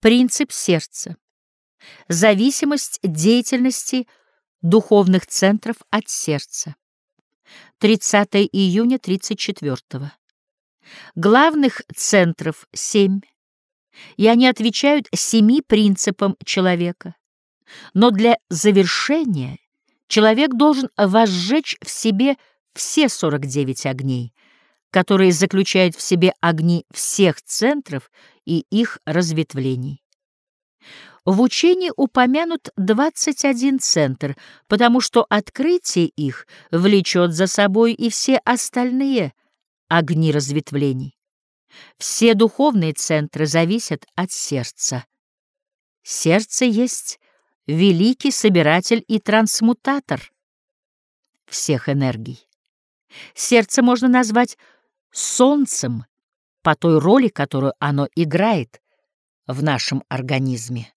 Принцип сердца. Зависимость деятельности духовных центров от сердца. 30 июня 34 -го. Главных центров семь, и они отвечают семи принципам человека. Но для завершения человек должен возжечь в себе все 49 огней, которые заключают в себе огни всех центров и их разветвлений. В учении упомянут 21 центр, потому что открытие их влечет за собой и все остальные огни разветвлений. Все духовные центры зависят от сердца. Сердце есть великий собиратель и трансмутатор всех энергий. Сердце можно назвать солнцем по той роли, которую оно играет в нашем организме.